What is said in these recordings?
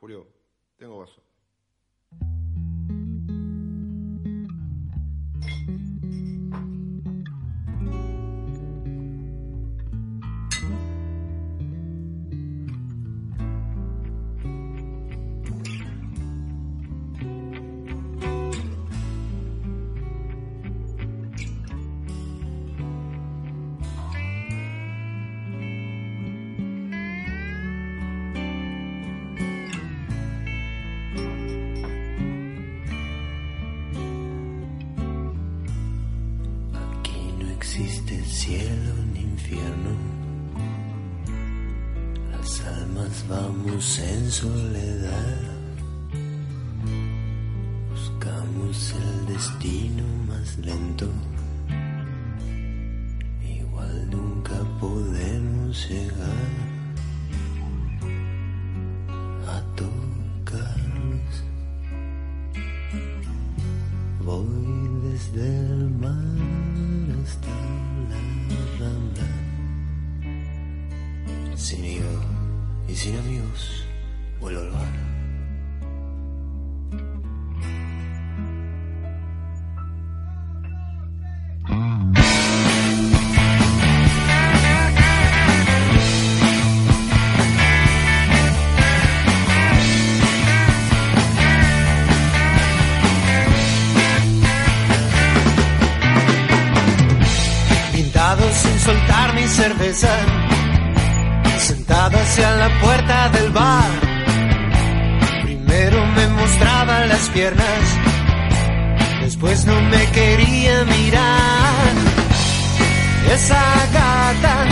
Julio, tengo vaso. Soledad. Cerveza, sentado hacia la puerta del bar. Primero me mostraba las piernas, después no me quería mirar. Esa gata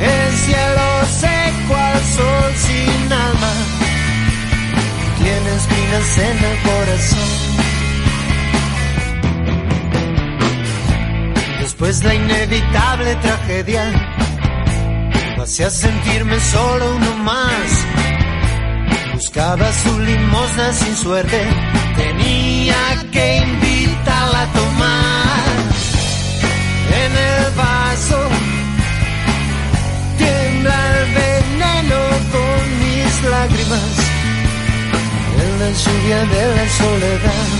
es cielo seco al sol sin alma, tiene espinas en el. Después la inevitable tragedia me hacía sentirme solo uno más. Buscaba su limosna sin suerte, tenía que invitarla a tomar. En el vaso tiembla el veneno con mis lágrimas. En la lluvia de la soledad.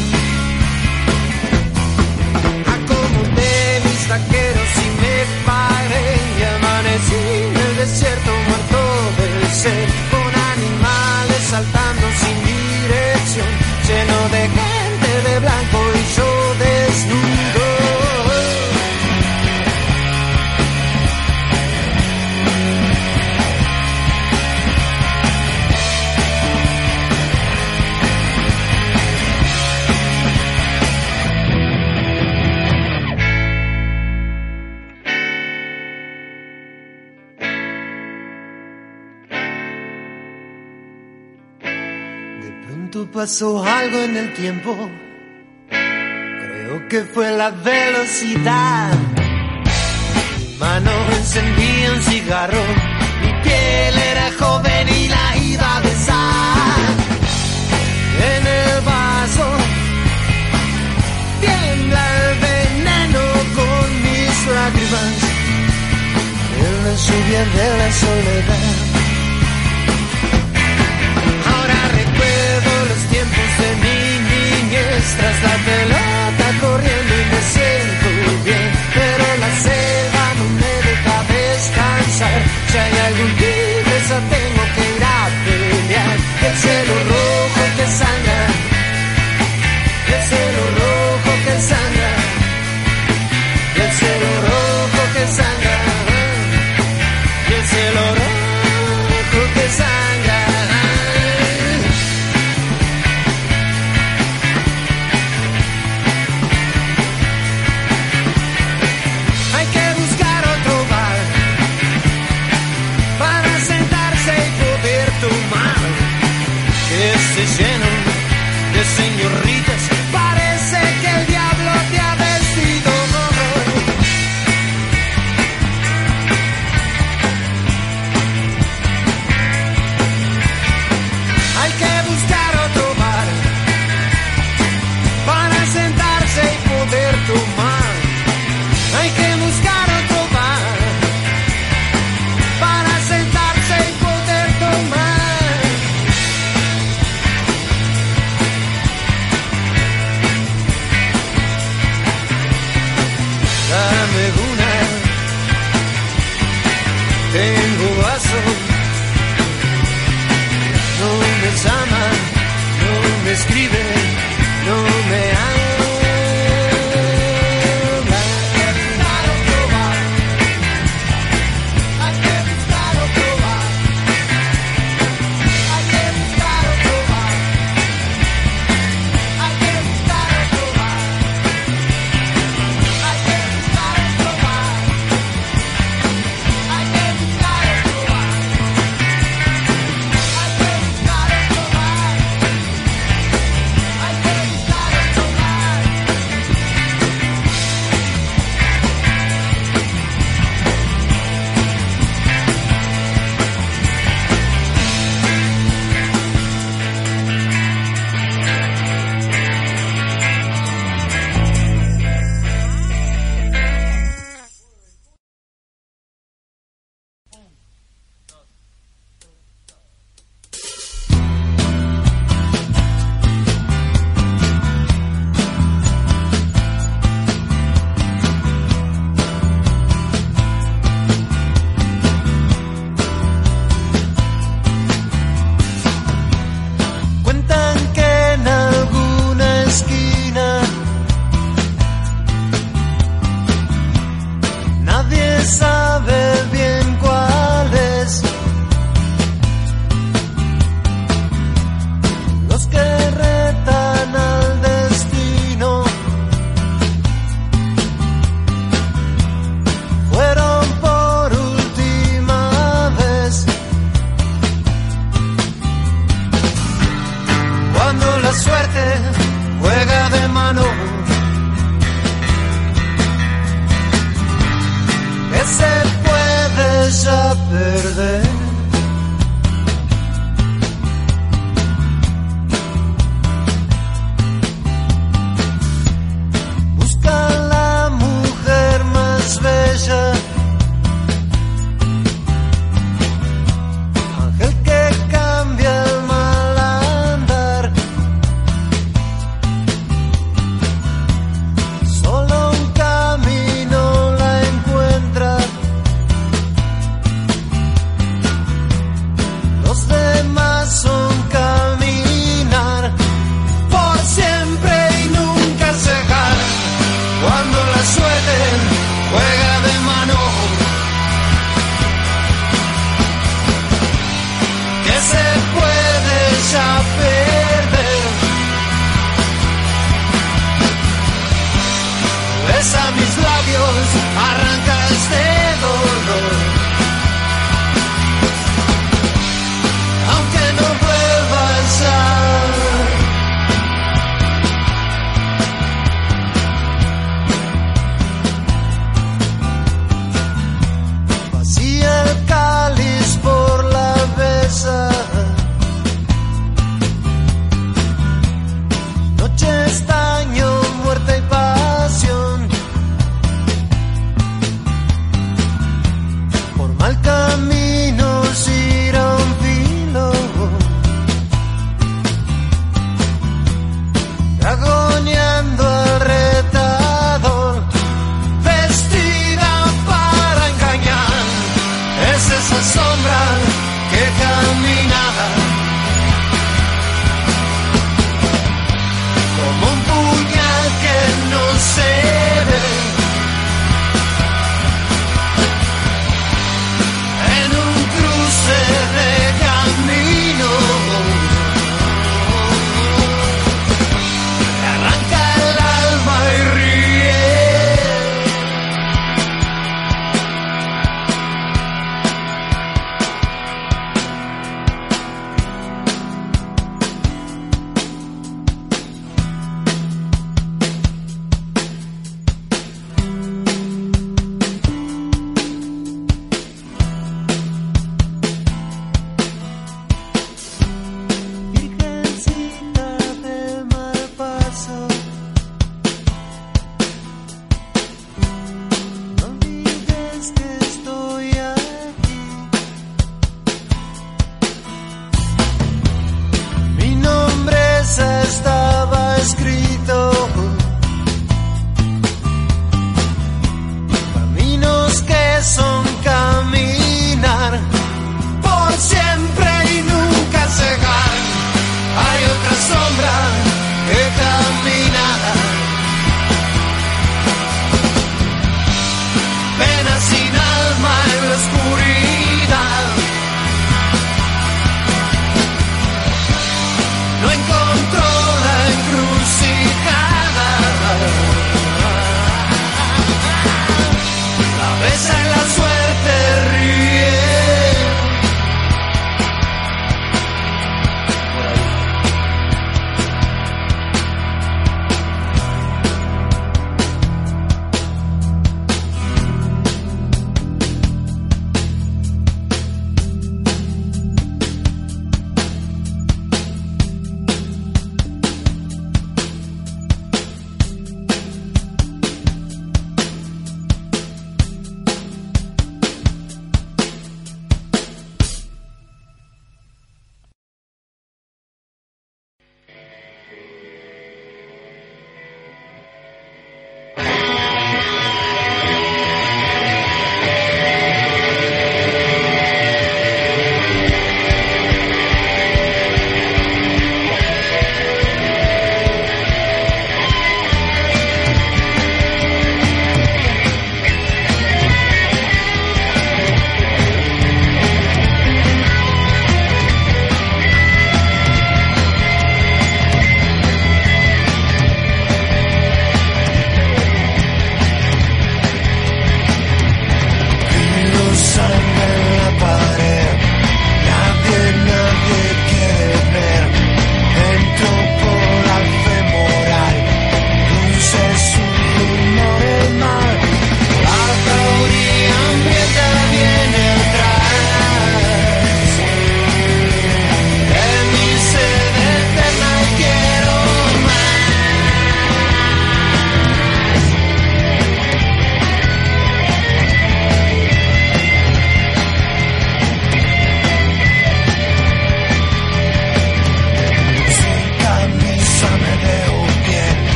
Y amanecí en el desierto muerto del ser con animales saltando sin dirección lleno de gente de blanco y yo desnudo pasó algo en el tiempo. Creo que fue la velocidad. Mi mano encendía un cigarro. Mi piel era joven y la iba a besar. En el vaso tiembla el veneno con mis lágrimas. En la lluvia de la soledad. Niñez tras la pelota corriendo y me siento bien, pero la selva no me deja descansar. Si hay algún día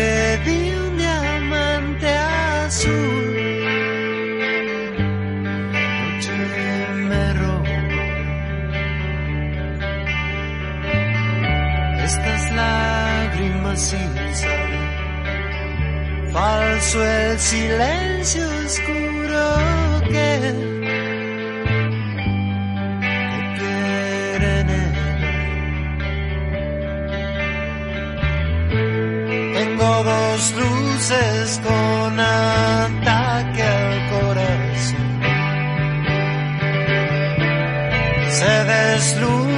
pedí un diamante azul. Noche me robó estas lágrimas sin. Falso el silencio oscuro que los dulces con ataque al corazón. Se desluce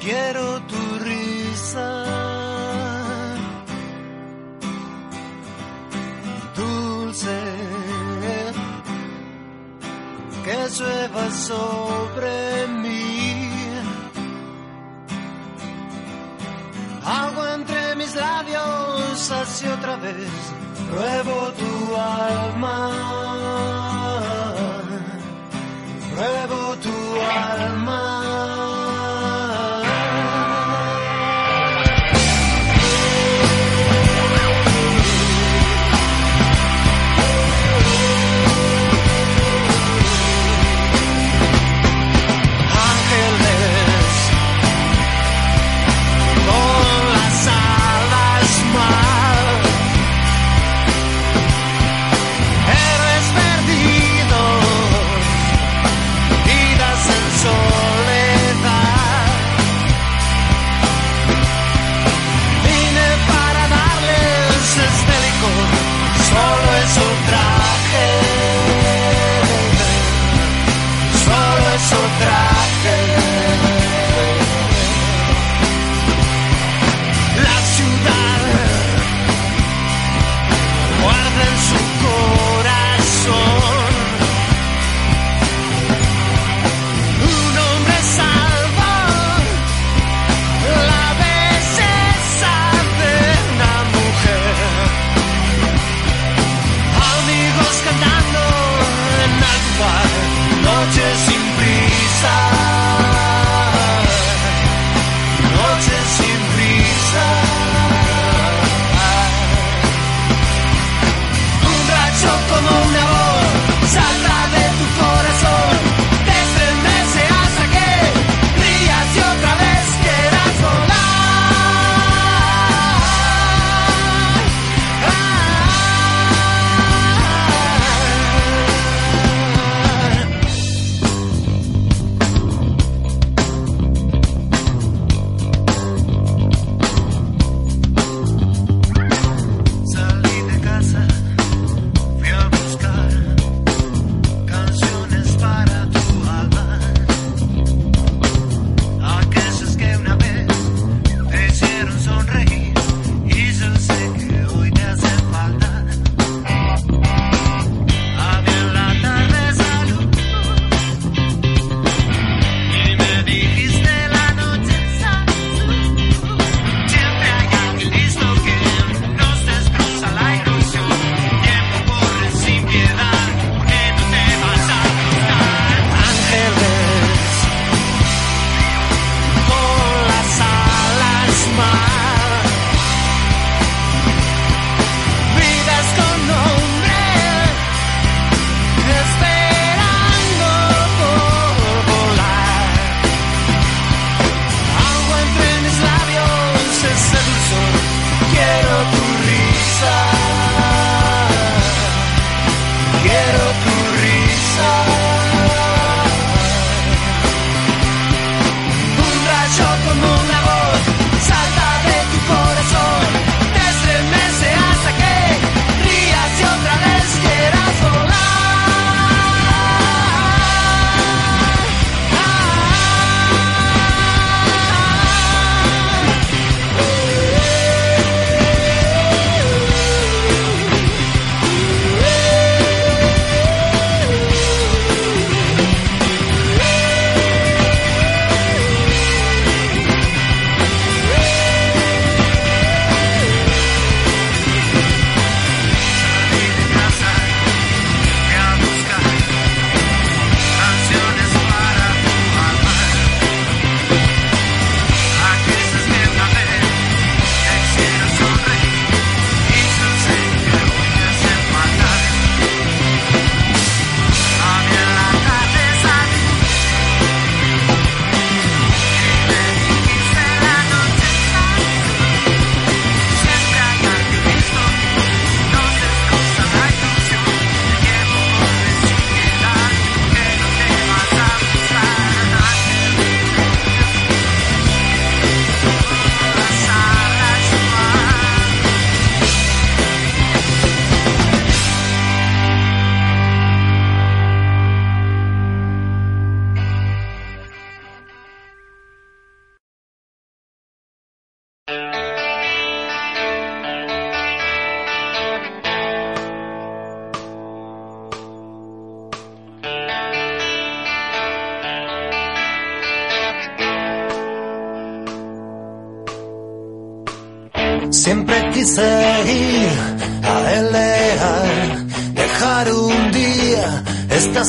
Quiero tu risa. Dulce. Que llueva sobre mí. Agua entre mis labios, así otra vez. Ruego tu alma.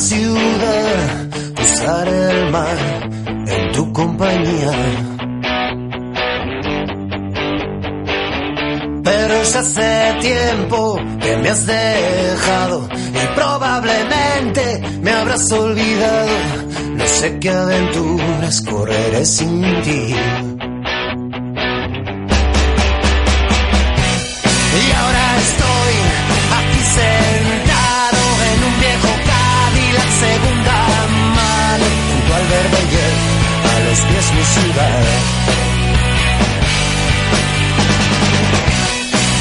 Ciudad, cruzar el mar en tu compañía. Pero ya hace tiempo que me has dejado y probablemente me habrás olvidado. No sé qué aventuras correré sin ti.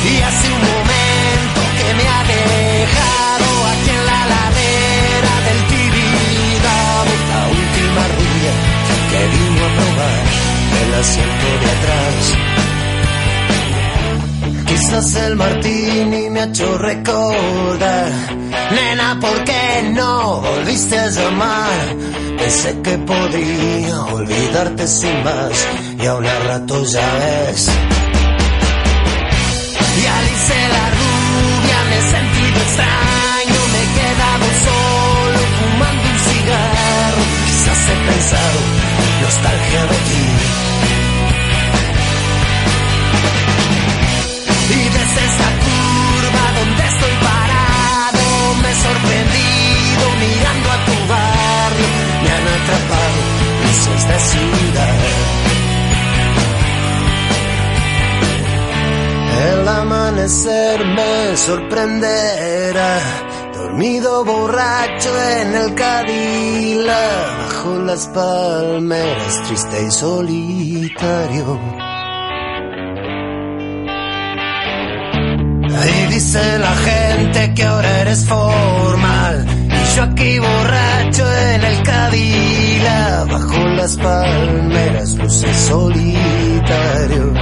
Y hace un momento que me ha dejado aquí en la ladera del Tibidabo la última rubia que vino a probar el asiento de atrás. Quizás el martini me ha hecho recordar, nena, ¿por qué no volviste a llamar? Pensé que podía olvidarte sin más y a una rato ya ves. Y Alice la rubia me he sentido extraño, me he quedado solo fumando un cigarro. Quizás he pensado nostalgia de ti El amanecer me sorprenderá, dormido borracho en el cadila, bajo las palmeras, triste y solitario. Ahí dice la gente que ahora eres formal yo aquí borracho en el Cadillac, bajo las palmeras, luce solitario.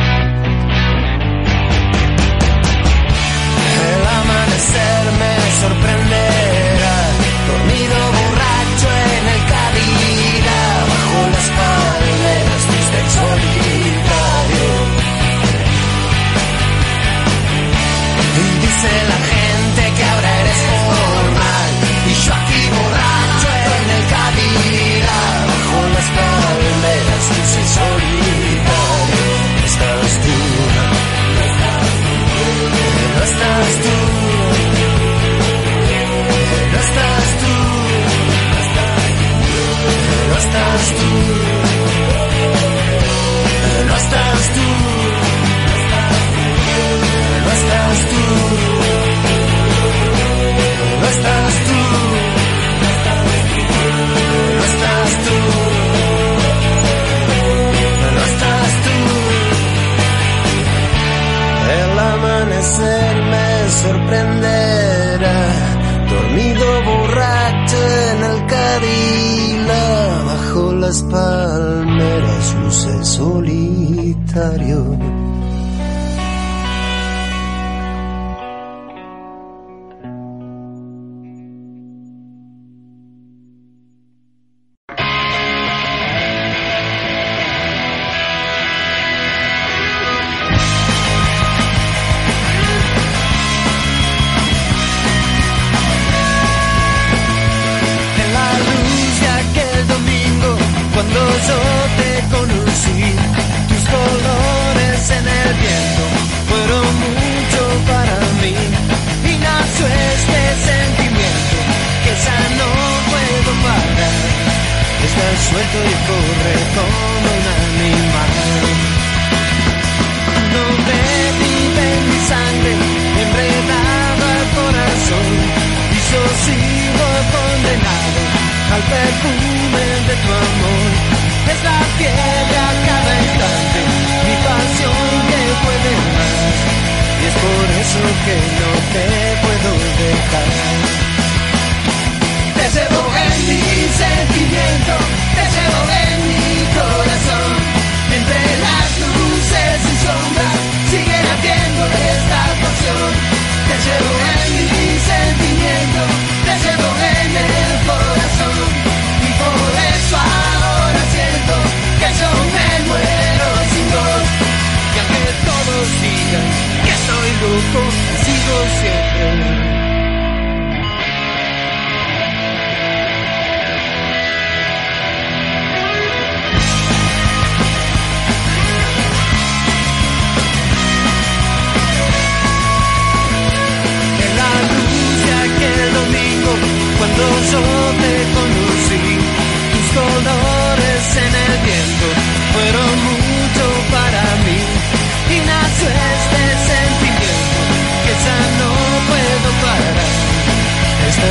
kingdom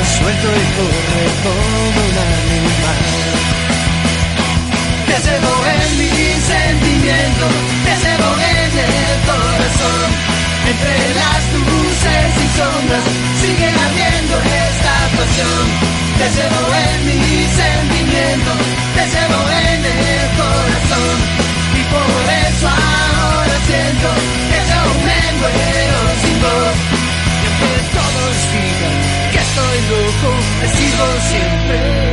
suelto y corre como un animal. Te llevo en mis sentimientos, te llevo en el corazón. Entre las luces y sombras sigue ardiendo esta pasión. Te llevo en mis sentimientos, te llevo en el corazón. Y por te sigo siempre.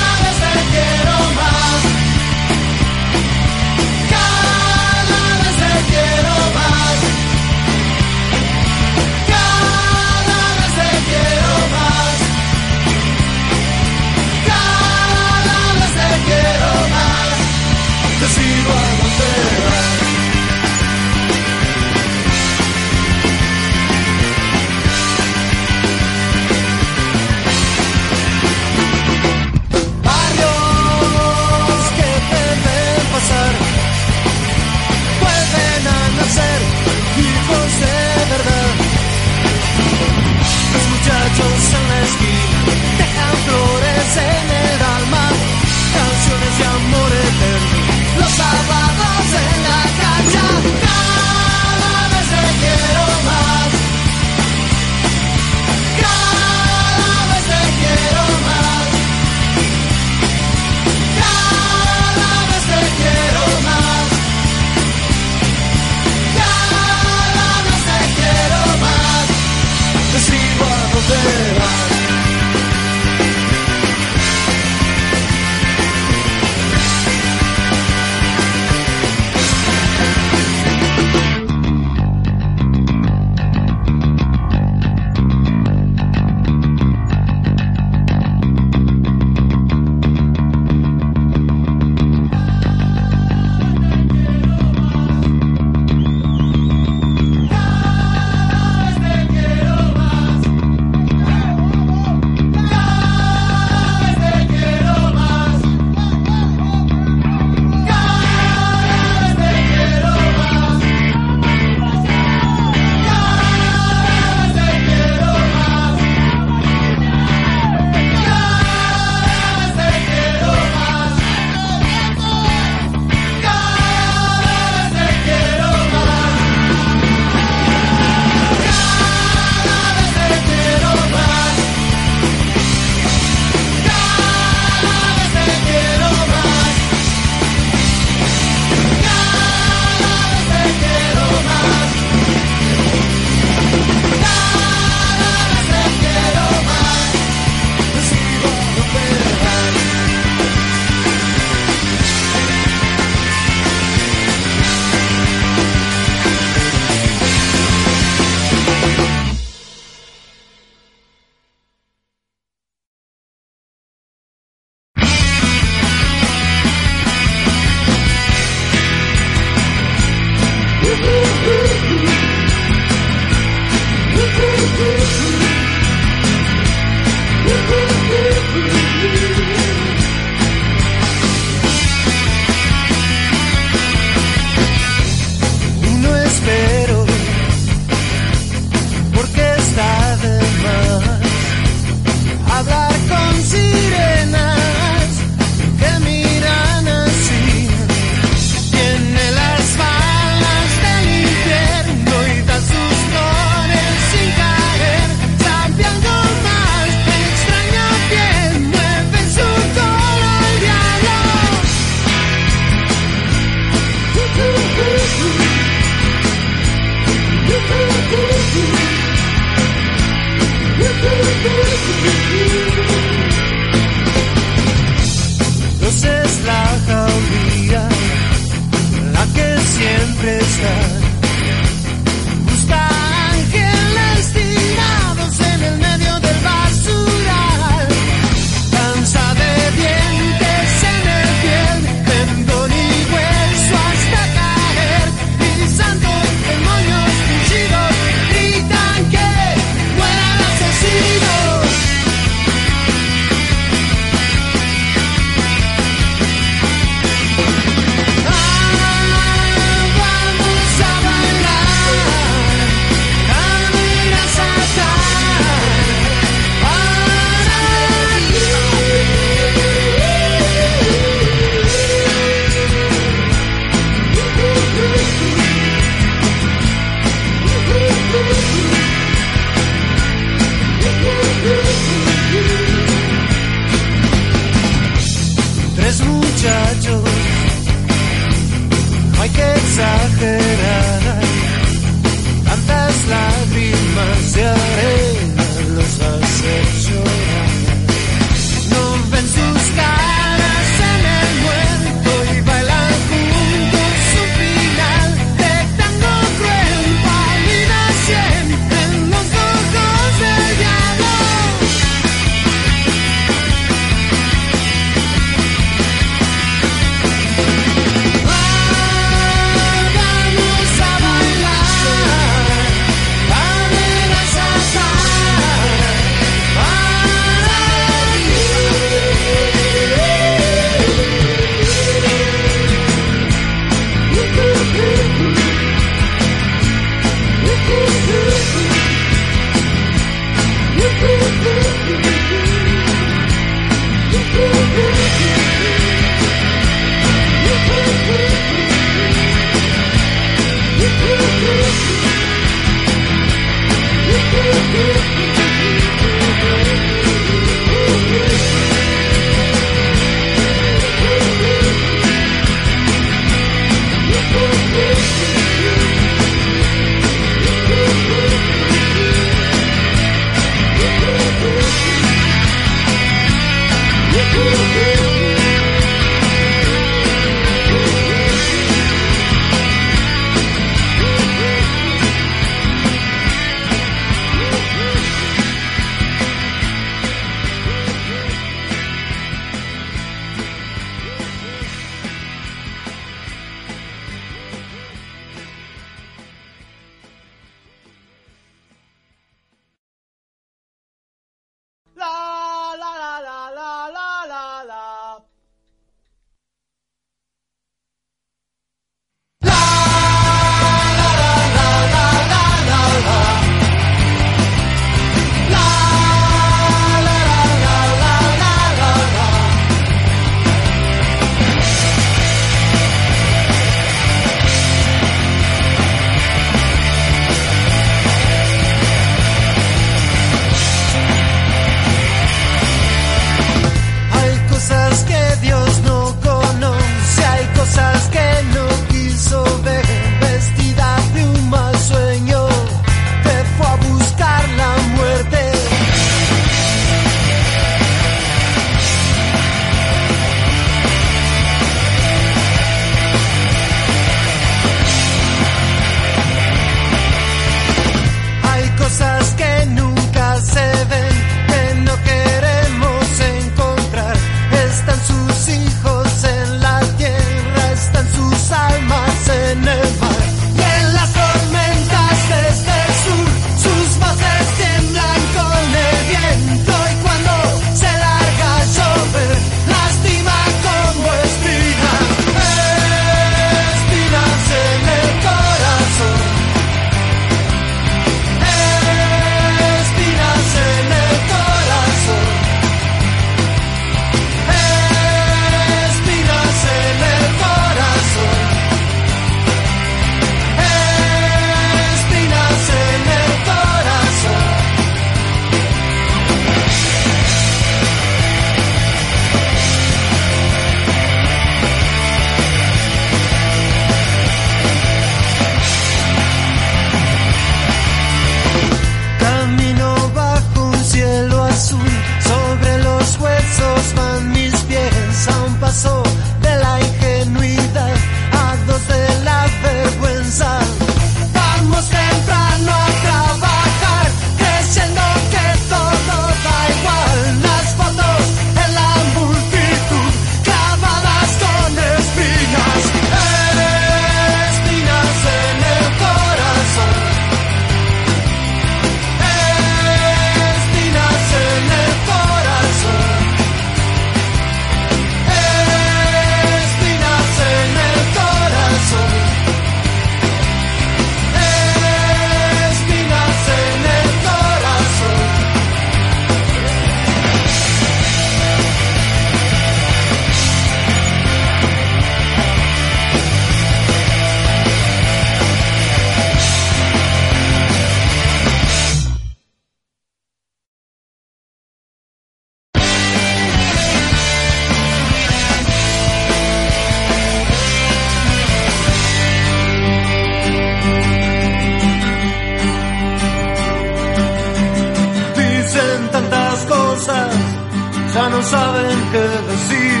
saben qué decir.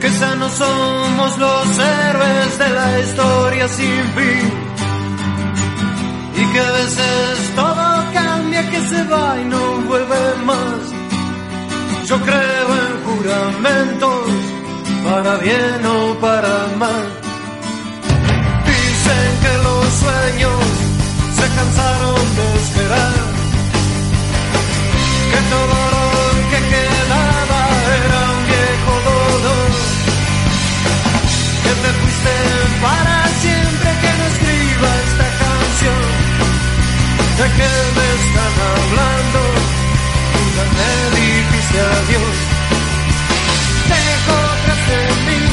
Que ya no somos los héroes de la historia sin fin. Y que a veces todo cambia, que se va y no vuelve más. Yo creo en juramentos, para bien o para mal. Dicen que los sueños se cansaron de esperar. Que todo para siempre que no escriba esta canción. ¿De qué me están hablando? Nunca me dijiste adiós. Dejo tras de mí.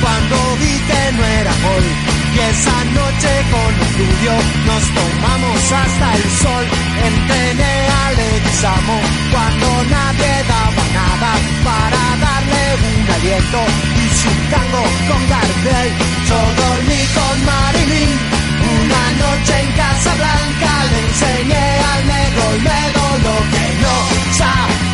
cuando vi que no era hoy. Que esa noche con Julio nos tomamos hasta el sol. Entrené al examo cuando nadie daba nada para darle un aliento. Y su tango con Gardel. Yo dormí con Marilyn. Una noche en Casa Blanca le enseñé al negro y me lo que no sabía.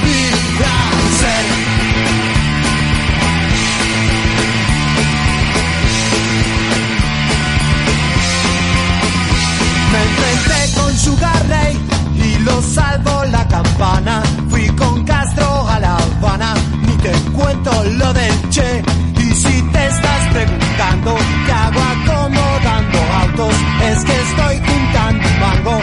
cuento lo del che. Y si te estás preguntando qué hago acomodando autos, es que estoy juntando un mango